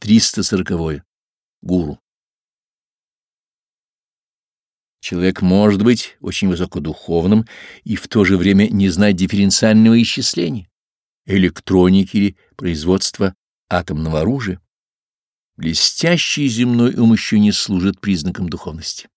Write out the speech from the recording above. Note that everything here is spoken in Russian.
340. Гуру. Человек может быть очень высокодуховным и в то же время не знать дифференциального исчисления, электроники или производства атомного оружия. Блестящий земной ум еще не служит признаком духовности.